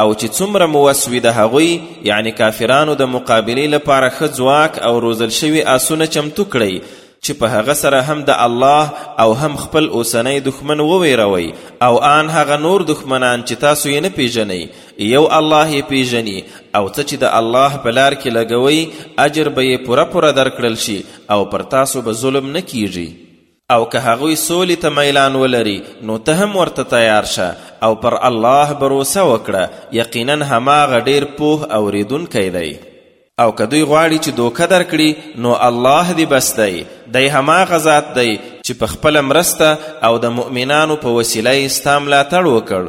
او چې څومره مو وس وي د هغوی یعنی کافرانو د مقابلې لپاره ښه ځواک او روزل شوي آسونه چمتو کړئ چې په هغه سره هم د الله او هم خپل اوسنی دښمن وویروي او آن هغه نور دښمنان چې تاسو یې نه پیژنئ یو الله یې پیژني او څه چې د الله په لار کې لګوئ اجر به یې پوره پوره درکړل شي او پر تاسو به ظلم نه کیږي او که هغوی سولې ته میلان ولري نو ته هم ورته تیار شه او پر الله بروسه وکړه یقینا هماغه ډیر پوه اوریدونکی دی او که دوی غواړي چې دوکه درکړي نو الله دی بس دی دی هماغه ذات دی چې په خپله مرسته او د مؤمنانو په وسیله یې ستا ملاتړ وکړ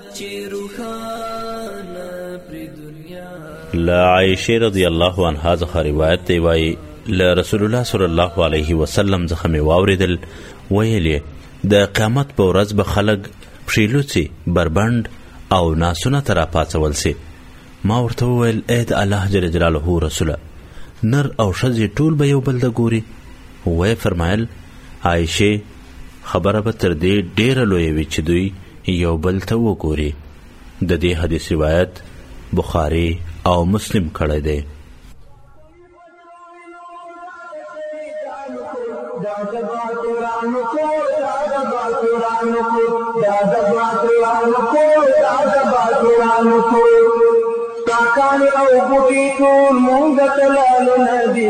لا عائشه رضی الله عنها څخه روایت دی وایي له رسول الله صلی الله علیه وسلم څخه مې واوریدل ویل د قیامت په ورځ به خلک پښیلوڅي بربند او ناسونه تر پاتول سي ما ورته وویل اې د الله جل جلاله رسوله نر او ښځې ټول به یو بل د ګوري وې فرمایل عائشه خبره به تر دې ډیره لوی وي چې دوی یو بل ته وګوري د دې حدیث روایت بخاری او مسلم کړی دی کاکانی او بوټی ټول مونږ ته لالو ندی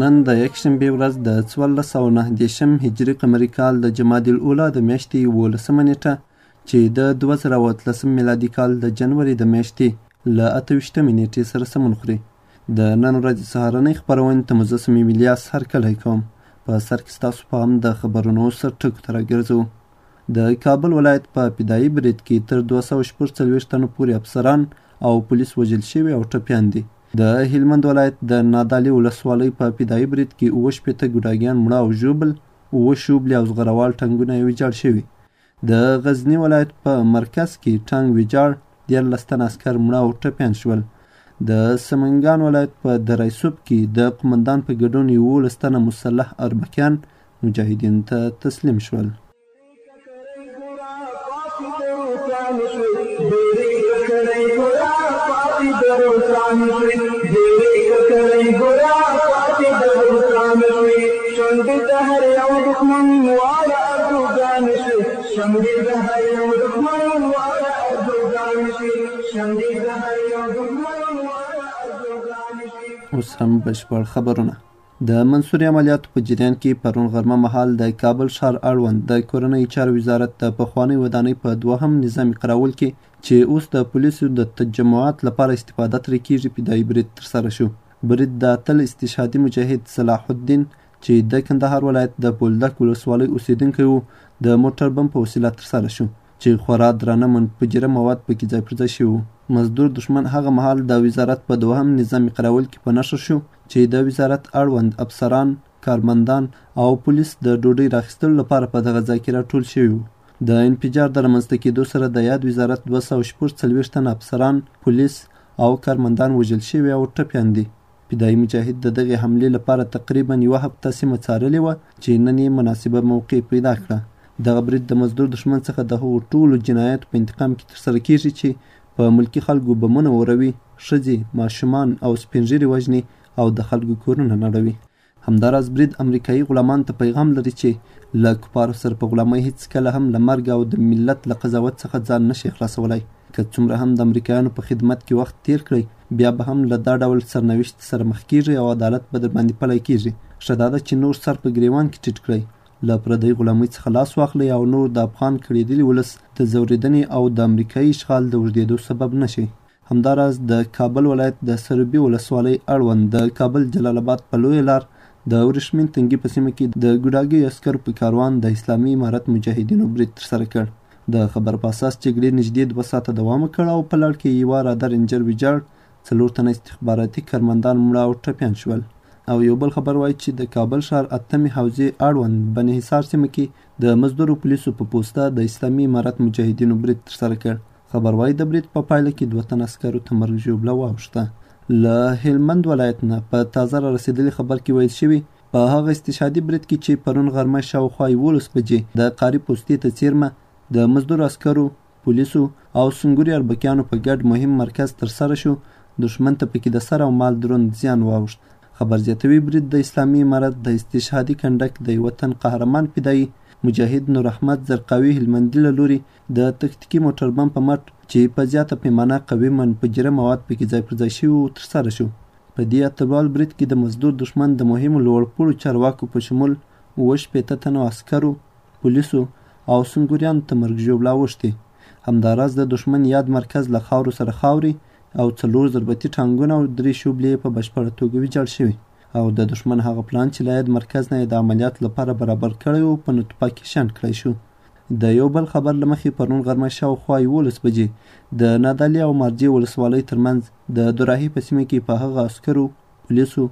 نن د یکشنبې ورځ د څوارلس سوه نهه دېرشم هجري قمري کال د جمادي الاولی د میاشتې یولسمه نېټه چې د دوه زره او اتلسم میلادي کال د جنوري د میاشتې له اته ویشتمې نېټې سره سمون خوري د نن ورځې سهارنۍ خپرونې ته مجسم الیاس هرکلی کوم په سر کې ستاسو پام د خبرونو سر ټکو ته راګرځو د کابل ولایت په فدایي برید کې تر دوه سوه شپږ څلوېښت تنو پورې افسران او پولیس وژل شوي او ټپیان دي د هلمند ولایت د نادعلي ولسوالۍ په فدايي برید کې اووه شپېته ګوډاګیان مړه او ژوبل، اووه شوبلې او زغروال ټانګونه یې ویجاړ شوي. د غزني ولایت په مرکز کې ټانګ ویجاړ، دیارلس تنه عسکر مړه او ټپیان شول. د سمنګان ولایت په دری صوب کې د قومندان په ګډون یوولس تنه مسلح اربکیان مجاهدینو ته تسلیم شول. اوس هم بشپړ خبرونه. د منصوري عملیاتو په جریان کې پرون غرمه مهال د کابل ښار اړوند د کورنیو چارو وزارت د پخوانۍ ودانۍ په دوهم نظامي قراول کې چې اوس د پولیسو د تجمعات لپاره استفاده ترې کېږي فدایي برید ترسره شو. برید د اتل استشهادي مجاهد صلاح الدین چې د کندهار ولایت د بولدک ولسوالۍ اوسېدونکی و د موټر بم په وسیله ترسره شو. چې خورا درانه منفجره مواد پکې ځای پر ځای شوي وو. مزدور دښمن هغه مهال د وزارت په دوهم نظامي قراول کې په نښه شو چې د وزارت اړوند افسران، کارمندان او پولیس د ډوډۍ راخیستلو لپاره په دغه ځای کې راټول شوي وو. د انفجار د رامنځته کېدو سره د یاد وزارت دوه سوه شپږ څلوېښت تنه افسران، پولیس او کارمندان وژل شوي او ټپیان دي. فدايي مجاهد د دغې حملې لپاره تقريباً يوه هفته سيمه څارلې وه چې نن يې مناسبه موقع پيدا کړه. دغه بريد د مزدور دښمن څخه د هغو ټولو جناياتو په انتقام کې ترسره کېږي چې په ملکي خلکو بمونه اوروي، ښځې، ماشومان او سپين ږيري وژني او د خلکو کورونه نړوي. همداراز برید امریکایي غلامانو ته پیغام لري چې له کفارو سره په غلامۍ هیڅکله هم له مرګ او د ملت له قضاوت څخه ځان نه شي خلاصولای. که څومره هم د امریکایانو په خدمت کې وخت تیر کړئ، بیا به هم له دا ډول سرنوشت سره مخ کیږئ او عدالت به درباندې پلی کیږي. ښه دا ده چې نور سر په ګریوان کې ټیټ کړئ، له پردۍ غلامۍ څخه لاس واخلئ او نور د افغان کړیدلي ولس د ځوریدنې او د امریکایي اشغال د اوږدیدو سبب نه شئ. همداراز د کابل ولایت د سروبي ولسوالۍ اړوند د کابل جلال آباد په لویه لار د ورېښمین تنګي په سیمه کې د ګوډاګیو عسکرو په کاروان د اسلامي امارت مجاهدینو برید ترسره کړ. د خبر په اساس جګړې نږدې دوه ساعته دوام وکړ او په لړ کې یوه راده رینجر ویجاړ، څلور تنه استخباراتي کارمندان مړه او ټپیان شول. او یو بل خبر وایي چې د کابل ښار اتمې حوزې اړوند بنې حصار سیمه کې د مزدورو پولیسو په پوسته د اسلامي امارت مجاهدینو برید ترسره کړ خبر وايي د برید په پایله کې دوه تنه عسکرو ته مرګ ژوبله واوښته. له هلمند ولایت نه په تازه را رسېدلي خبر کې ویل شوي په هغه استشهادي برید کې چې پرون غرمه شاوخوا یولس بجې د قاري پوستې ته څېرمه د مزدور عسکرو، پولیسو او سنګوري اربکیانو په ګډ مهم مرکز ترسره شو، دښمن ته پکې د سر او مال دروند زیان واوښت. خبر زیاتوي برید د اسلامي امارت د استشهادي کنډک د یوه تن قهرمان فدايي مجاهد نوراحمد زرقاوي هلمندي له لوري د تکتیکي موټر بم په مټ چې په زیاته پیمانه قوي منفجره مواد پکې ځای پر ځای شوي وو ترسره شو. په دې اتلوال برید کې د مزدور دښمن د مهمو لوړپوړو چارواکو په شمول اووه شپېته تنو عسکرو، پولیسو او سنګوریانو ته مرګ ژوبله اوښتې. همداراز د دښمن یاد مرکز له خاورو سره خاورې او څلور ضربتي ټانګونه او درې شوبلې یې په بشپړه توګه ویجاړ شوي او د دښمن هغه پلان چې له یاد مرکز نه یې د عملیاتو لپاره برابر کړی و په نطفه کې شنډ کړای شو. د یو بل خبر له مخې پرون غرمه شاوخوا یولس بجې د نادعلي او مارجې ولسوالۍ ترمنځ د دوراهي په سیمه کې په هغه عسکرو، پولیسو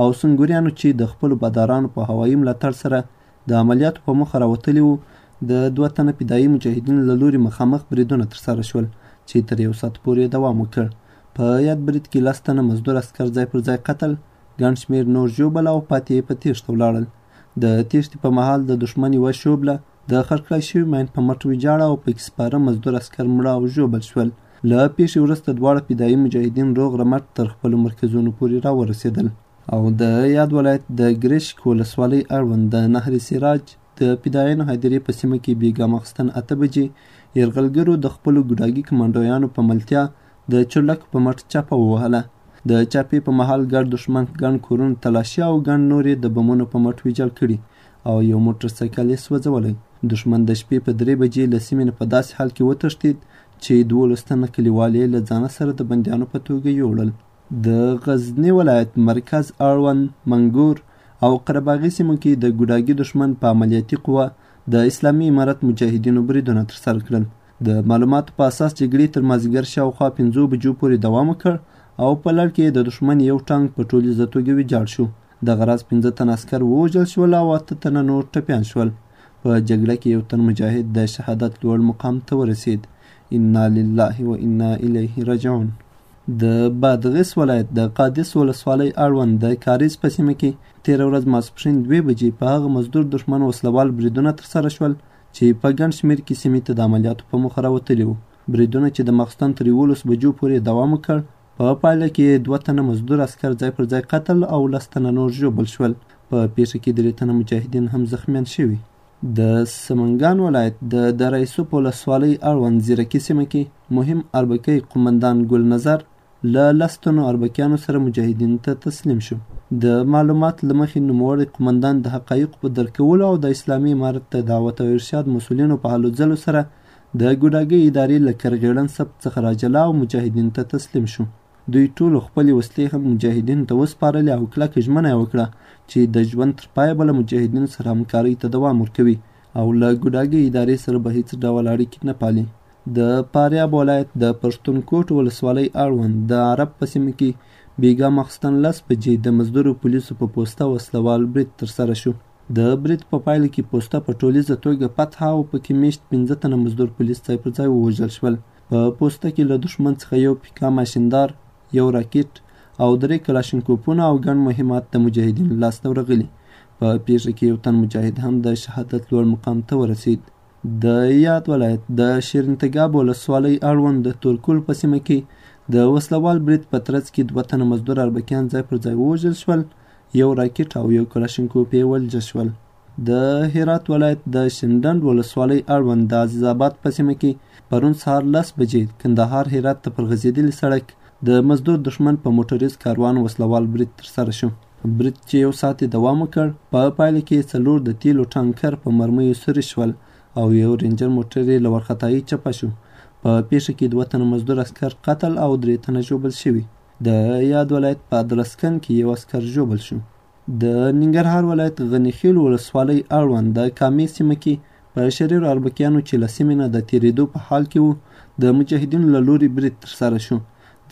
او سنګوریانو چې د خپلو بادارانو په هوایي ملاتړ سره د عملیاتو په موخه راوتلي وو د دوه تنه فدایي مجاهدینو له لوري مخامخ بریدونه ترسره شول چې تر یو ساعت پورې دوام وکړ په یاد برید کې لس تنه مزدور عسکر ځای پر ځای قتل ګڼ شمېر نور ژوبل او پاتې په تېښته ولاړل د تېښتې په مهال د دښمن یوه شوبله د خرکړای شوي ماین په مټ ویجاړه او پکې سپاره مزدور عسکر مړه او ژوبل شول. له پېښې وروسته دواړه فدایي مجاهدین روغ رمټ تر خپلو مرکزونو پورې راورسېدل او د یاد ولایت د ګرېشک ولسوالۍ اړوند د نهر سراج د فدایانو هدیرې په سیمه کې بېګا ماخستن اته بجې یرغلګرو د خپلو ګوډاګي کمانډویانو په ملتیا د چورلکو په مټ چاپه ووهله. د چاپې په مهال ګډ دښمن ګڼ کورونه تلاشي او ګڼ نور یې د بمونو په مټ ویجاړ کړي او یو موټر سایکل یې سوځولی. دښمن د شپې په درې بجې له سیمې نه په داسې حال کې وتښتید چې دوولس تنه کلیوال یې له ځانه سره د بندیانو په توګه یوړل. د غزني ولایت مرکز اړوند منګور او قرباغي سیمو کې د ګوډاګي دښمن په عملیاتي قوه د اسلامي امارت مجاهدینو بریدونه ترسره کړل. د معلوماتو په اساس جګړې تر مازیګر شاوخوا پنځو بجو پورې دوام وکړ او په لړ کې د دښمن یو ټانک په ټولیزه توګه ویجاړ شو دغه راز پنځه تن عسکر ووژل شول او اته تنه نور ټپیان شول په جګړه کې یو تن مجاهد د شهادت لوړ مقام ته ورسید انا لله و انا الیه رجعون د بادغیس ولایت د قادس ولسوالۍ اړوند د کاریز په سیمه کې تیره ورځ ماسپښین دوې بجې په هغه مزدور دښمن وسلوال بریدونه ترسره شول چې په ګڼ شمېر کې سیمې ته د عملیاتو په موخه راوتلي وو. بریدونه چې د ماخستن تر یوولس بجو پورې دوام وکړ، په پایله کې یې دوه تنه مزدور عسکر ځای پر ځای قتل او لس تنه نور ژوبل شول. په پېښه کې درې تنه مجاهدین هم زخمیان شوي. د سمنګان ولایت د دره یوسف ولسوالۍ اړوند زیرکي سیمه کې مهم اربکی قومندان ګل نظر له لس تنو اربکیانو سره مجاهدینو ته تسلیم شو. د معلومات له مخې نوموړی قومندان د حقایقو په درک کولو او د اسلامي امارت د دعوت او ارشاد مسؤلینو په هلو ځلو سره د ګوډاګۍ ادارې له کرغېړن سبت څخه راجلا او مجاهدینو ته تسلیم شو. دوی ټولو خپلې وسلې هم مجاهدینو ته وسپارلې او کلکه ژمنه یې وکړه چې د ژوند تر پایه به له مجاهدینو سره همکارۍ ته دوام ورکوي او له ګوډاګۍ ادارې سره به هیڅ ډول اړیکې نه پالي. د فاریاب ولایت د پښتون کوټ ولسوالۍ اړوند د عرب په سیمه کې بیګا ماخستن لس بجې د مزدورو پولیسو په پوسته وسلوال برید ترسره شو. د برید په پایله کې پوسته په ټولیزه توګه فتح او پکې میشت پنځه تنه مزدور پولیس ځای پر ځای ووژل شول. په پوسته کې له دښمن څخه یو پیکا ماشیندار، یو راکټ او درې کلاشینکوپونه او ګڼ مهمات د مجاهدینو لاسته ورغلي. په پیښه کې یو تن مجاهد هم د شهادت لوړ مقام ته ورسید. د یاد ولایت د شیرینتګاب ولسوالۍ اړوند د تورکول په سیمه کې د وسله وال برید په ترڅ کې دوه تنه مزدور اربکیان ځای پر ځای ووژل شول یو راکټ او یو کلاشینکوف یې ولجه شول د هرات ولایت د شینډنډ ولسوالۍ اړوند د عزیز آباد په سیمه کې پرون سهار لس بجې کندهار هرات ته پر غځېدلي سړک د مزدور دښمن په موټریز کاروان وسلوال برید ترسره شو برید چې یو ساعت یې دوام وکړ، په پایله کې یې څلور د تیلو ټانکر په مرمیو سوري شول او یو رینجر موټر یې له وارخطایۍ چپه شو. په پیښه کې دوه تنه مزدور عسکر قتل او درې تنه ژوبل شوي. د یاد ولایت په ادرسکن کې یو عسکر ژوبل شو. د ننګرهار ولایت غني خیل ولسوالۍ اړوند د کامې سیمه کې په شریرو اربکیانو چې له سیمې نه د تېرېدو په حال کې وو د مجاهدینو له لوري برید ترسره شو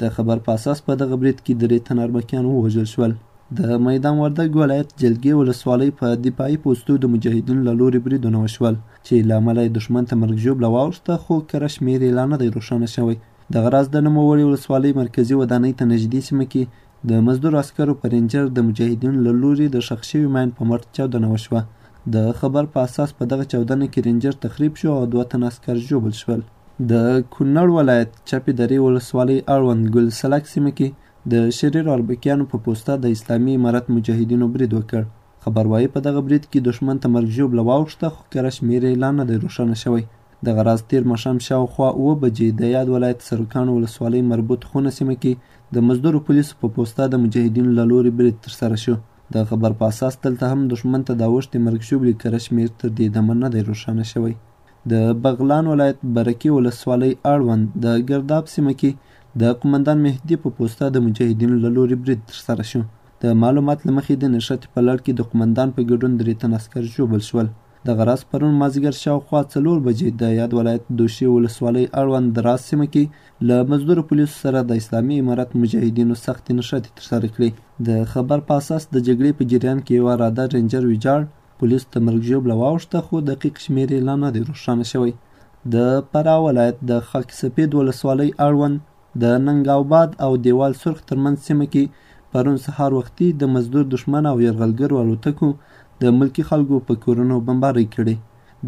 د خبر په اساس په دغه برید کې درې تنه اربکیان ووژل شول. د میدان وردګ ولایت جلګې ولسوالۍ په دفاعي پوستو د مجاهدینو له لورې بریدونه وشول چې له امله یې دښمن ته مرګ ژوبله واوښته خو کره شمېر یې لا نه دی روښانه شوی. دغه راز د نوموړې ولسوالۍ مرکزي ودانۍ ته نږدې سیمه کې د مزدور عسکرو په رینجر د مجاهدینو له لورې د ښخ شوي ماین په مټ چاودنه وشوه. د خبر په اساس په دغه چاودنه کې رینجر تخریب شو او دوه تنه عسکر ژوبل شول. د کونړ ولایت چپې درې ولسوالۍ اړوند ګل سلک سیمه کې د شریر اربکیانو په پوسته د اسلامي امارت مجاهدینو برید وکړ. خبر وايي په دغه برید کې دښمن ته مرګ ژوبله واوښته خو کره شمېر یې لا نه دی روښانه شوی. دغه راز تېر ماښام شاوخوا اوه بجې د یاد ولایت سرکاڼو ولسوالۍ مربوط خونه سیمه کې د مزدورو پولیسو په پوسته د مجاهدینو له لوري برید ترسره شو. د خبر په اساس دلته هم دښمن ته د اوښتې مرګ ژوبلې کره شمېر تر دې دمه نه دی روښانه شوی. د بغلان ولایت برکي ولسوالۍ اړوند د ګرداب سیمه کې د قومندان مهدي په پوسته د مجاهدینو له لوري برید ترسره شو. د معلومات له مخې د نښتې په لړ کې د قومندان په ګډون درې تن عسکر ژوبل شول. دغه راز پرون مازیګر شاوخوا څلور بجې د یاد ولایت دوشي ولسوالۍ اړوند د راز سیمه کې له مزدور پولیسو سره د اسلامي امارت مجاهدینو سختې نښتې ترسره کړې. د خبر په اساس د جګړې په جریان کې یو اراده رینجر ویجاړ پولیسو ته مرګ ژوبله واوښته خو دقیق شمېر یې لا نه دی روښانه شوی. د فراه ولایت د خاک سپید ولسوالۍ اړوند د ننګاوباد او دیوال سرخ ترمنځ سیمه کې پرون سهار وختي د مزدور دښمن او یرغلګرو الوتکو د ملکي خلکو په کورونو بمبارۍ کړې.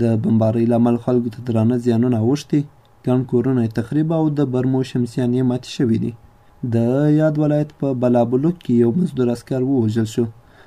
د بمبارۍ له امله خلکو ته درانه زیانونه اوښتي، ګڼ کورونه یې تخریب او د برمو شمسیانې ماتې شوې دي. د یاد ولایت په بلابلوک کې یو مزدور عسکر ووژل شو.